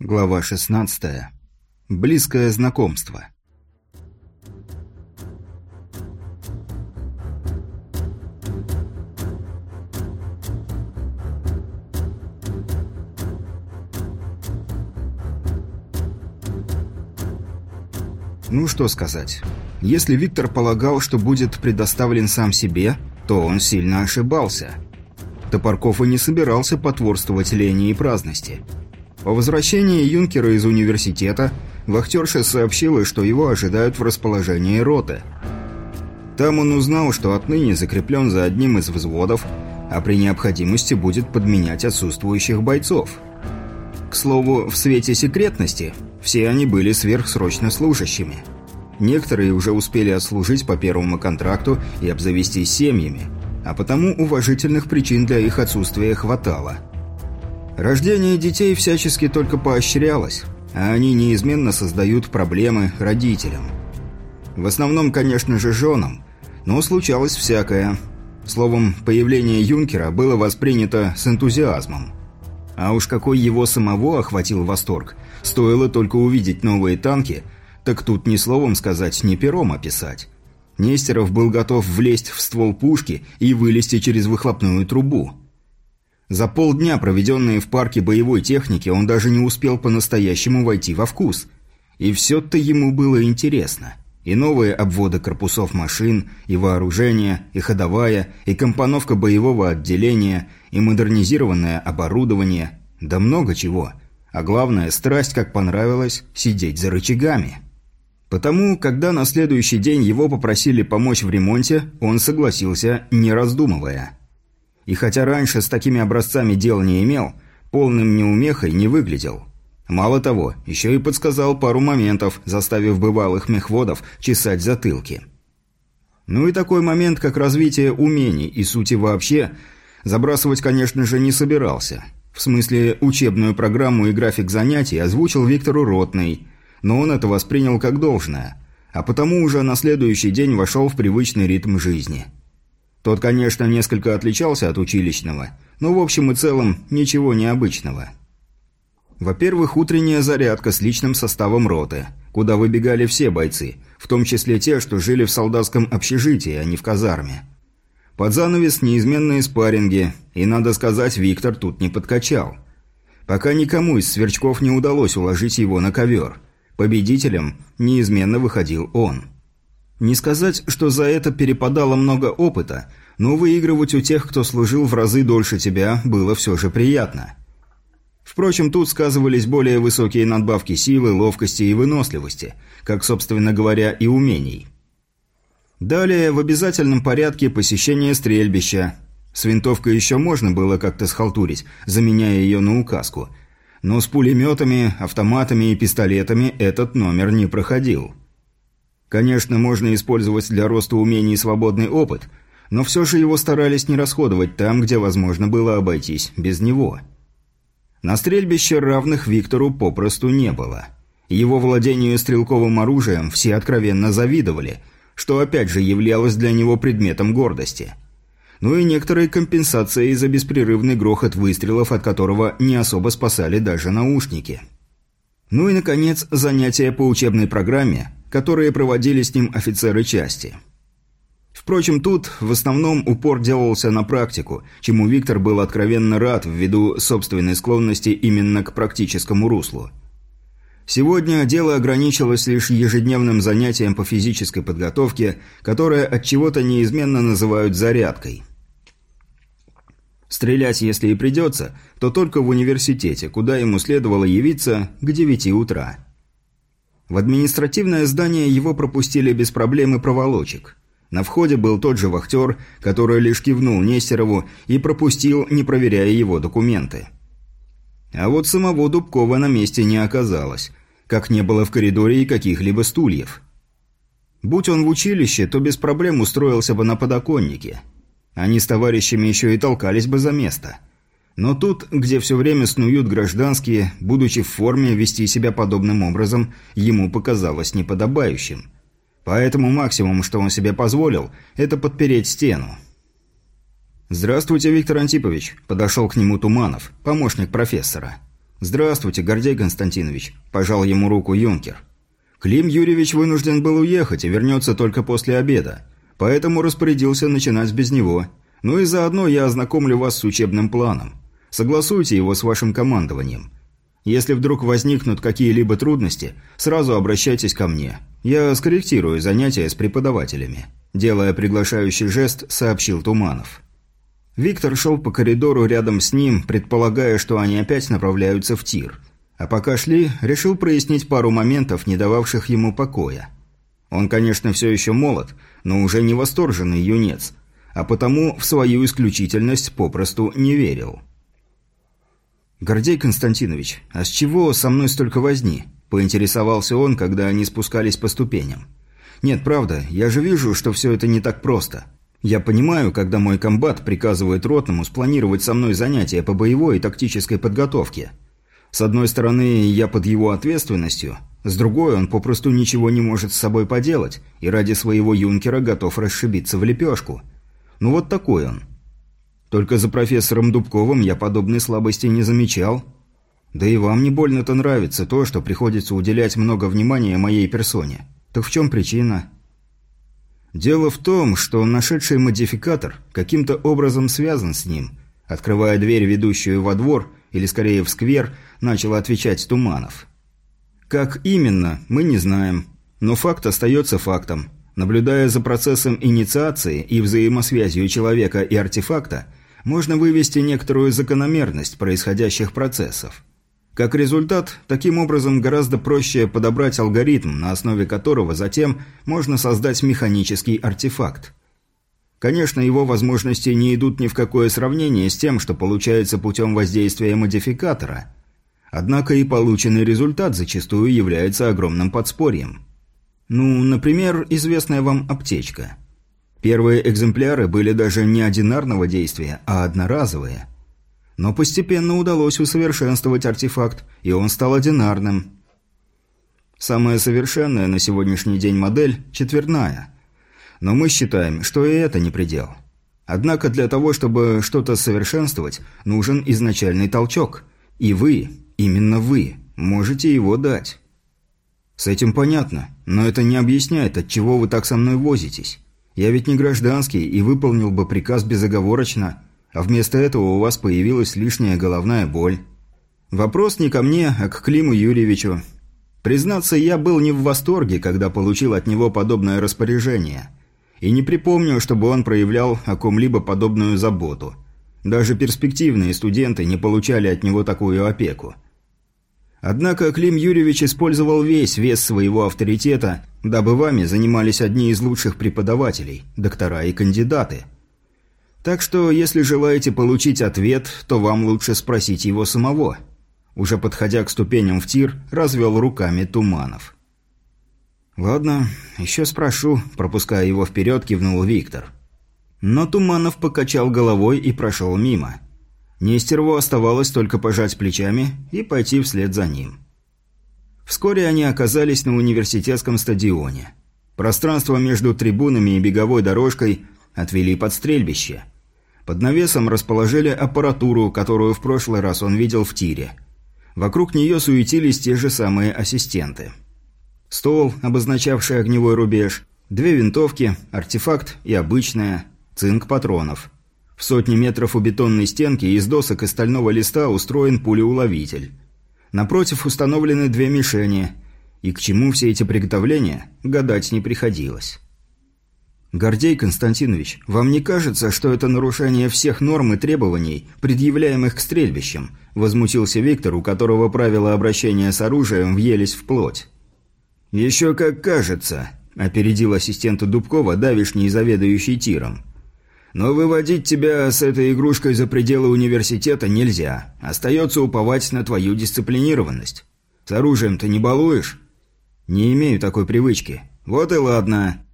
Глава 16. Близкое знакомство. Ну что сказать. Если Виктор полагал, что будет предоставлен сам себе, то он сильно ошибался. Топорков и не собирался потворствовать лени и праздности – по возвращении юнкера из университета вахтерша сообщила, что его ожидают в расположении роты. Там он узнал, что отныне закреплен за одним из взводов, а при необходимости будет подменять отсутствующих бойцов. К слову, в свете секретности все они были сверхсрочно служащими. Некоторые уже успели отслужить по первому контракту и обзавестись семьями, а потому уважительных причин для их отсутствия хватало – Рождение детей всячески только поощрялось, а они неизменно создают проблемы родителям. В основном, конечно же, женам, но случалось всякое. Словом, появление юнкера было воспринято с энтузиазмом. А уж какой его самого охватил восторг, стоило только увидеть новые танки, так тут ни словом сказать, ни пером описать. Нестеров был готов влезть в ствол пушки и вылезти через выхлопную трубу – за полдня, проведенные в парке боевой техники, он даже не успел по-настоящему войти во вкус. И все-то ему было интересно. И новые обводы корпусов машин, и вооружение, и ходовая, и компоновка боевого отделения, и модернизированное оборудование. Да много чего. А главное, страсть, как понравилось, сидеть за рычагами. Потому, когда на следующий день его попросили помочь в ремонте, он согласился, не раздумывая – и хотя раньше с такими образцами дел не имел, полным неумехой не выглядел. Мало того, еще и подсказал пару моментов, заставив бывалых мехводов чесать затылки. Ну и такой момент, как развитие умений и сути вообще, забрасывать, конечно же, не собирался. В смысле, учебную программу и график занятий озвучил Виктору Ротный, но он это воспринял как должное, а потому уже на следующий день вошел в привычный ритм жизни – тот, конечно, несколько отличался от училищного, но в общем и целом ничего необычного. Во-первых, утренняя зарядка с личным составом роты, куда выбегали все бойцы, в том числе те, что жили в солдатском общежитии, а не в казарме. Под занавес неизменные спарринги, и, надо сказать, Виктор тут не подкачал. Пока никому из сверчков не удалось уложить его на ковер. Победителем неизменно выходил он. Не сказать, что за это перепадало много опыта, но выигрывать у тех, кто служил в разы дольше тебя, было все же приятно. Впрочем, тут сказывались более высокие надбавки силы, ловкости и выносливости, как, собственно говоря, и умений. Далее, в обязательном порядке посещение стрельбища. С винтовкой еще можно было как-то схалтурить, заменяя ее на указку. Но с пулеметами, автоматами и пистолетами этот номер не проходил. Конечно, можно использовать для роста умений свободный опыт, но все же его старались не расходовать там, где возможно было обойтись без него. На стрельбище равных Виктору попросту не было. Его владению стрелковым оружием все откровенно завидовали, что опять же являлось для него предметом гордости. Ну и некоторые компенсации за беспрерывный грохот выстрелов, от которого не особо спасали даже наушники. Ну и, наконец, занятия по учебной программе, которые проводили с ним офицеры части. Впрочем, тут в основном упор делался на практику, чему Виктор был откровенно рад ввиду собственной склонности именно к практическому руслу. Сегодня дело ограничилось лишь ежедневным занятием по физической подготовке, которое от чего-то неизменно называют зарядкой. Стрелять, если и придется, то только в университете, куда ему следовало явиться к 9 утра. В административное здание его пропустили без проблем и проволочек. На входе был тот же вахтер, который лишь кивнул Нестерову и пропустил, не проверяя его документы. А вот самого Дубкова на месте не оказалось, как не было в коридоре и каких-либо стульев. Будь он в училище, то без проблем устроился бы на подоконнике. Они с товарищами еще и толкались бы за место – но тут, где все время снуют гражданские, будучи в форме, вести себя подобным образом, ему показалось неподобающим. Поэтому максимум, что он себе позволил, это подпереть стену. «Здравствуйте, Виктор Антипович», – подошел к нему Туманов, помощник профессора. «Здравствуйте, Гордей Константинович», – пожал ему руку юнкер. «Клим Юрьевич вынужден был уехать и вернется только после обеда, поэтому распорядился начинать без него. Ну и заодно я ознакомлю вас с учебным планом. Согласуйте его с вашим командованием. Если вдруг возникнут какие-либо трудности, сразу обращайтесь ко мне. Я скорректирую занятия с преподавателями», – делая приглашающий жест, сообщил Туманов. Виктор шел по коридору рядом с ним, предполагая, что они опять направляются в тир. А пока шли, решил прояснить пару моментов, не дававших ему покоя. Он, конечно, все еще молод, но уже не восторженный юнец, а потому в свою исключительность попросту не верил. «Гордей Константинович, а с чего со мной столько возни?» – поинтересовался он, когда они спускались по ступеням. «Нет, правда, я же вижу, что все это не так просто». Я понимаю, когда мой комбат приказывает ротному спланировать со мной занятия по боевой и тактической подготовке. С одной стороны, я под его ответственностью, с другой, он попросту ничего не может с собой поделать и ради своего юнкера готов расшибиться в лепешку. Ну вот такой он. Только за профессором Дубковым я подобной слабости не замечал. Да и вам не больно-то нравится то, что приходится уделять много внимания моей персоне. Так в чем причина?» Дело в том, что нашедший модификатор каким-то образом связан с ним. Открывая дверь, ведущую во двор, или скорее в сквер, начал отвечать Туманов. Как именно, мы не знаем. Но факт остается фактом. Наблюдая за процессом инициации и взаимосвязью человека и артефакта, можно вывести некоторую закономерность происходящих процессов. Как результат, таким образом гораздо проще подобрать алгоритм, на основе которого затем можно создать механический артефакт. Конечно, его возможности не идут ни в какое сравнение с тем, что получается путем воздействия модификатора. Однако и полученный результат зачастую является огромным подспорьем. Ну, например, известная вам аптечка. Первые экземпляры были даже не одинарного действия, а одноразовые – но постепенно удалось усовершенствовать артефакт, и он стал одинарным. Самая совершенная на сегодняшний день модель – четверная. Но мы считаем, что и это не предел. Однако для того, чтобы что-то совершенствовать, нужен изначальный толчок. И вы, именно вы, можете его дать. С этим понятно, но это не объясняет, от чего вы так со мной возитесь. Я ведь не гражданский и выполнил бы приказ безоговорочно – а вместо этого у вас появилась лишняя головная боль. Вопрос не ко мне, а к Климу Юрьевичу. Признаться, я был не в восторге, когда получил от него подобное распоряжение. И не припомню, чтобы он проявлял о ком-либо подобную заботу. Даже перспективные студенты не получали от него такую опеку. Однако Клим Юрьевич использовал весь вес своего авторитета, дабы вами занимались одни из лучших преподавателей, доктора и кандидаты – так что, если желаете получить ответ, то вам лучше спросить его самого. Уже подходя к ступеням в тир, развел руками Туманов. «Ладно, еще спрошу», – пропуская его вперед, кивнул Виктор. Но Туманов покачал головой и прошел мимо. Нестерову оставалось только пожать плечами и пойти вслед за ним. Вскоре они оказались на университетском стадионе. Пространство между трибунами и беговой дорожкой – отвели под стрельбище. Под навесом расположили аппаратуру, которую в прошлый раз он видел в тире. Вокруг нее суетились те же самые ассистенты. Стол, обозначавший огневой рубеж, две винтовки, артефакт и обычная, цинк патронов. В сотни метров у бетонной стенки из досок и стального листа устроен пулеуловитель. Напротив установлены две мишени, и к чему все эти приготовления, гадать не приходилось. «Гордей Константинович, вам не кажется, что это нарушение всех норм и требований, предъявляемых к стрельбищам?» – возмутился Виктор, у которого правила обращения с оружием въелись в плоть. «Еще как кажется», – опередил ассистента Дубкова, давишний заведующий тиром. «Но выводить тебя с этой игрушкой за пределы университета нельзя. Остается уповать на твою дисциплинированность. С оружием ты не балуешь?» «Не имею такой привычки». «Вот и ладно.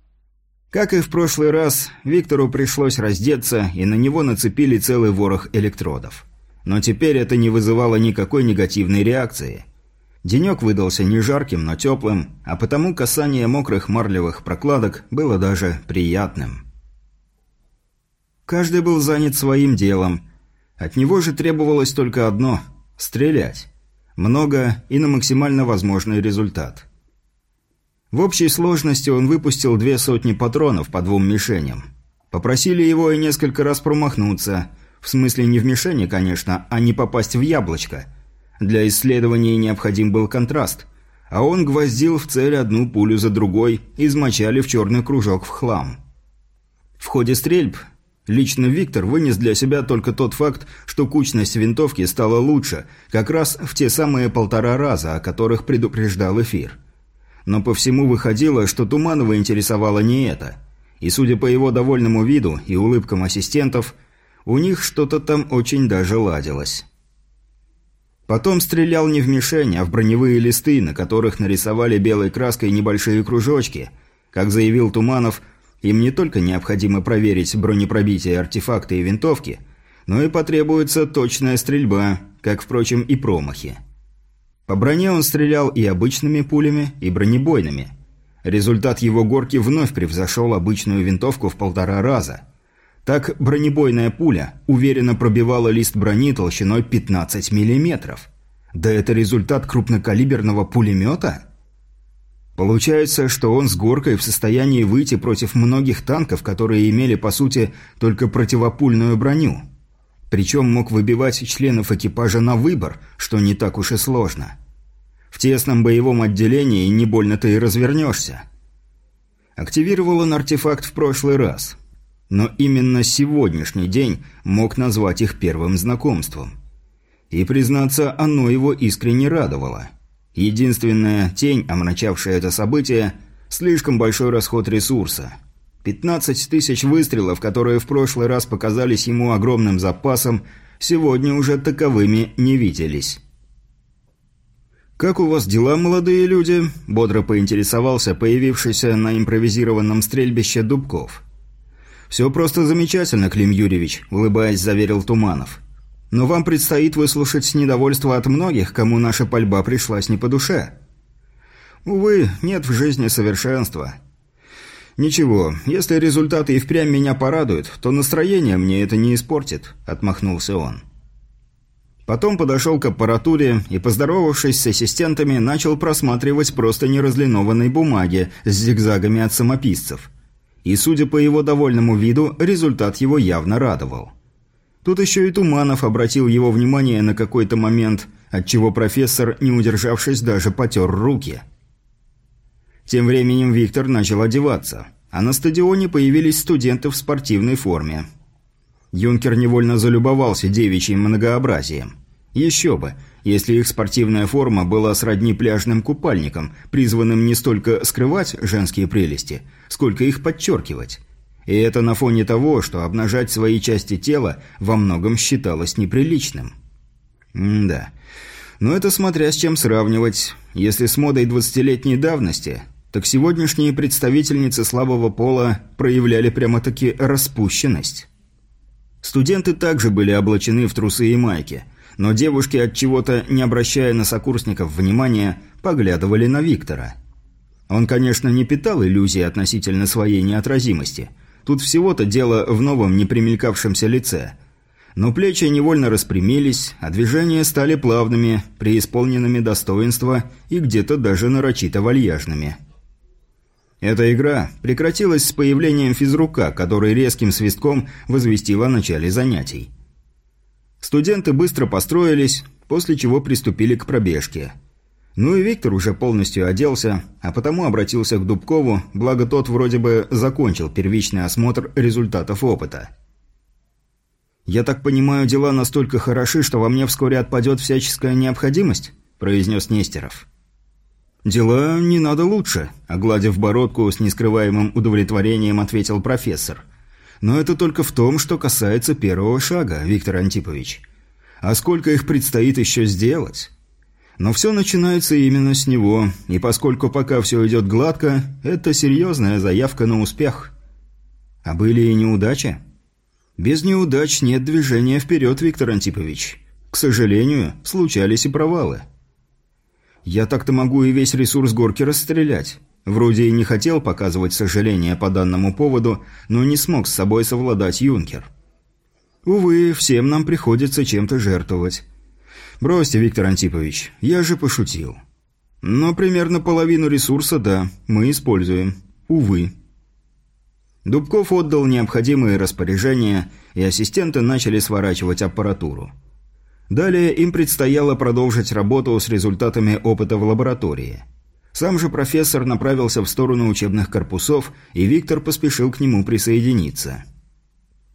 Как и в прошлый раз, Виктору пришлось раздеться, и на него нацепили целый ворох электродов. Но теперь это не вызывало никакой негативной реакции. Денек выдался не жарким, но теплым, а потому касание мокрых марлевых прокладок было даже приятным. Каждый был занят своим делом. От него же требовалось только одно – стрелять. Много и на максимально возможный результат. В общей сложности он выпустил две сотни патронов по двум мишеням. Попросили его и несколько раз промахнуться. В смысле не в мишени, конечно, а не попасть в яблочко. Для исследований необходим был контраст. А он гвоздил в цель одну пулю за другой, измочали в черный кружок в хлам. В ходе стрельб лично Виктор вынес для себя только тот факт, что кучность винтовки стала лучше, как раз в те самые полтора раза, о которых предупреждал эфир. Но по всему выходило, что Туманова интересовало не это – и, судя по его довольному виду и улыбкам ассистентов, у них что-то там очень даже ладилось. Потом стрелял не в мишень, а в броневые листы, на которых нарисовали белой краской небольшие кружочки. Как заявил Туманов, им не только необходимо проверить бронепробитие артефакты и винтовки, но и потребуется точная стрельба, как, впрочем, и промахи. По броне он стрелял и обычными пулями, и бронебойными – Результат его горки вновь превзошел обычную винтовку в полтора раза. Так бронебойная пуля уверенно пробивала лист брони толщиной 15 мм. Да это результат крупнокалиберного пулемета? Получается, что он с горкой в состоянии выйти против многих танков, которые имели, по сути, только противопульную броню. Причем мог выбивать членов экипажа на выбор, что не так уж и сложно. В тесном боевом отделении не больно-то и развернешься. Активировал он артефакт в прошлый раз. Но именно сегодняшний день мог назвать их первым знакомством. И, признаться, оно его искренне радовало. Единственная тень, омрачавшая это событие – слишком большой расход ресурса. 15 тысяч выстрелов, которые в прошлый раз показались ему огромным запасом, сегодня уже таковыми не виделись. «Как у вас дела, молодые люди?» – бодро поинтересовался появившийся на импровизированном стрельбище Дубков. «Все просто замечательно, Клим Юрьевич», – улыбаясь, заверил Туманов. «Но вам предстоит выслушать недовольство от многих, кому наша пальба пришлась не по душе». «Увы, нет в жизни совершенства». «Ничего, если результаты и впрямь меня порадуют, то настроение мне это не испортит», – отмахнулся он. Потом подошел к аппаратуре и, поздоровавшись с ассистентами, начал просматривать просто неразлинованной бумаги с зигзагами от самописцев. И, судя по его довольному виду, результат его явно радовал. Тут еще и Туманов обратил его внимание на какой-то момент, отчего профессор, не удержавшись, даже потер руки. Тем временем Виктор начал одеваться, а на стадионе появились студенты в спортивной форме – Юнкер невольно залюбовался девичьим многообразием. Еще бы, если их спортивная форма была сродни пляжным купальникам, призванным не столько скрывать женские прелести, сколько их подчеркивать. И это на фоне того, что обнажать свои части тела во многом считалось неприличным. М да. Но это смотря с чем сравнивать. Если с модой двадцатилетней давности, так сегодняшние представительницы слабого пола проявляли прямо-таки распущенность. Студенты также были облачены в трусы и майки, но девушки от чего-то, не обращая на сокурсников внимания, поглядывали на Виктора. Он, конечно, не питал иллюзий относительно своей неотразимости. Тут всего-то дело в новом непримелькавшемся лице. Но плечи невольно распрямились, а движения стали плавными, преисполненными достоинства и где-то даже нарочито вальяжными – эта игра прекратилась с появлением физрука, который резким свистком возвестил о начале занятий. Студенты быстро построились, после чего приступили к пробежке. Ну и Виктор уже полностью оделся, а потому обратился к Дубкову, благо тот вроде бы закончил первичный осмотр результатов опыта. «Я так понимаю, дела настолько хороши, что во мне вскоре отпадет всяческая необходимость?» – произнес Нестеров. «Дела не надо лучше», – огладив бородку с нескрываемым удовлетворением, ответил профессор. «Но это только в том, что касается первого шага, Виктор Антипович. А сколько их предстоит еще сделать?» Но все начинается именно с него, и поскольку пока все идет гладко, это серьезная заявка на успех. А были и неудачи? Без неудач нет движения вперед, Виктор Антипович. К сожалению, случались и провалы. Я так-то могу и весь ресурс горки расстрелять. Вроде и не хотел показывать сожаление по данному поводу, но не смог с собой совладать юнкер. Увы, всем нам приходится чем-то жертвовать. «Бросьте, Виктор Антипович, я же пошутил. Но примерно половину ресурса, да, мы используем. Увы». Дубков отдал необходимые распоряжения, и ассистенты начали сворачивать аппаратуру. Далее им предстояло продолжить работу с результатами опыта в лаборатории. Сам же профессор направился в сторону учебных корпусов, и Виктор поспешил к нему присоединиться.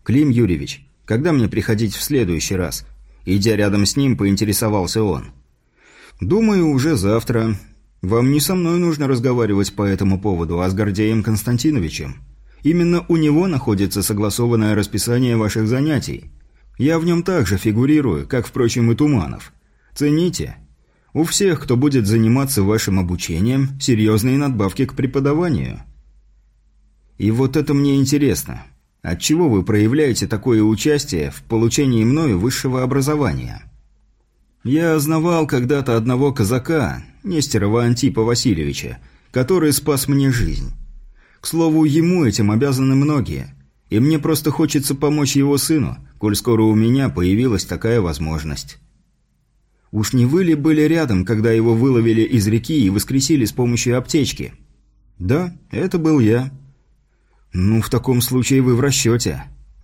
«Клим Юрьевич, когда мне приходить в следующий раз?» Идя рядом с ним, поинтересовался он. «Думаю, уже завтра. Вам не со мной нужно разговаривать по этому поводу, а с Гордеем Константиновичем. Именно у него находится согласованное расписание ваших занятий. Я в нем также фигурирую, как, впрочем, и Туманов. Цените. У всех, кто будет заниматься вашим обучением, серьезные надбавки к преподаванию. И вот это мне интересно. Отчего вы проявляете такое участие в получении мною высшего образования? Я знавал когда-то одного казака, Нестерова Антипа Васильевича, который спас мне жизнь. К слову, ему этим обязаны многие – и мне просто хочется помочь его сыну, коль скоро у меня появилась такая возможность. Уж не вы ли были рядом, когда его выловили из реки и воскресили с помощью аптечки? Да, это был я. Ну, в таком случае вы в расчете.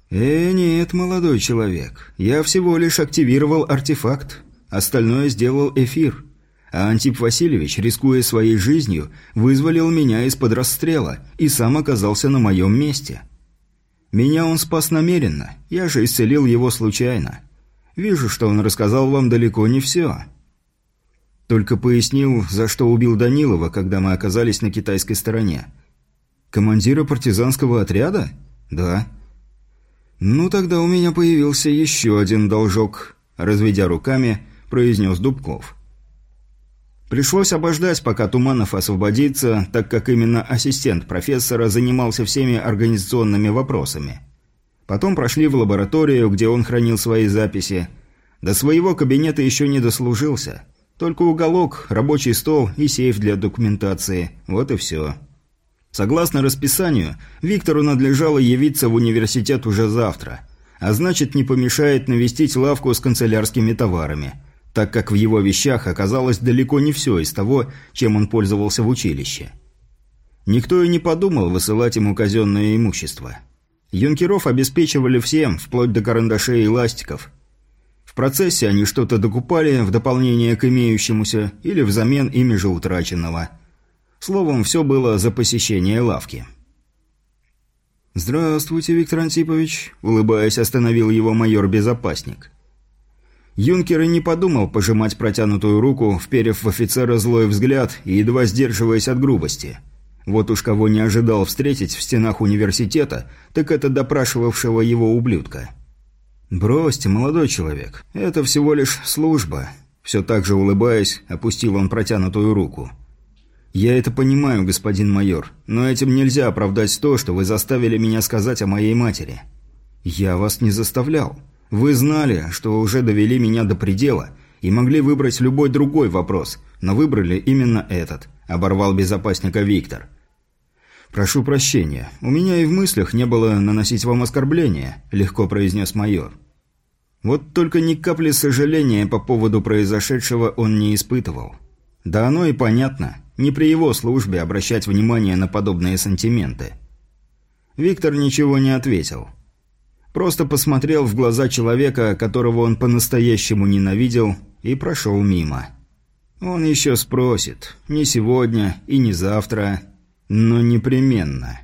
Э, нет, молодой человек. Я всего лишь активировал артефакт. Остальное сделал эфир. А Антип Васильевич, рискуя своей жизнью, вызволил меня из-под расстрела и сам оказался на моем месте. Меня он спас намеренно, я же исцелил его случайно. Вижу, что он рассказал вам далеко не все. Только пояснил, за что убил Данилова, когда мы оказались на китайской стороне. Командира партизанского отряда? Да. Ну тогда у меня появился еще один должок, разведя руками, произнес Дубков. Пришлось обождать, пока Туманов освободится, так как именно ассистент профессора занимался всеми организационными вопросами. Потом прошли в лабораторию, где он хранил свои записи. До своего кабинета еще не дослужился. Только уголок, рабочий стол и сейф для документации. Вот и все. Согласно расписанию, Виктору надлежало явиться в университет уже завтра. А значит, не помешает навестить лавку с канцелярскими товарами – так как в его вещах оказалось далеко не все из того, чем он пользовался в училище. Никто и не подумал высылать ему казенное имущество. Юнкеров обеспечивали всем, вплоть до карандашей и ластиков. В процессе они что-то докупали в дополнение к имеющемуся или взамен ими же утраченного. Словом, все было за посещение лавки. «Здравствуйте, Виктор Антипович», – улыбаясь, остановил его майор-безопасник. Юнкер и не подумал пожимать протянутую руку, вперев в офицера злой взгляд и едва сдерживаясь от грубости. Вот уж кого не ожидал встретить в стенах университета, так это допрашивавшего его ублюдка. «Бросьте, молодой человек, это всего лишь служба», все так же улыбаясь, опустил он протянутую руку. «Я это понимаю, господин майор, но этим нельзя оправдать то, что вы заставили меня сказать о моей матери». «Я вас не заставлял. Вы знали, что уже довели меня до предела и могли выбрать любой другой вопрос, но выбрали именно этот», – оборвал безопасника Виктор. «Прошу прощения, у меня и в мыслях не было наносить вам оскорбления», – легко произнес майор. Вот только ни капли сожаления по поводу произошедшего он не испытывал. Да оно и понятно, не при его службе обращать внимание на подобные сантименты. Виктор ничего не ответил. Просто посмотрел в глаза человека, которого он по-настоящему ненавидел, и прошел мимо. Он еще спросит. Не сегодня и не завтра, но непременно.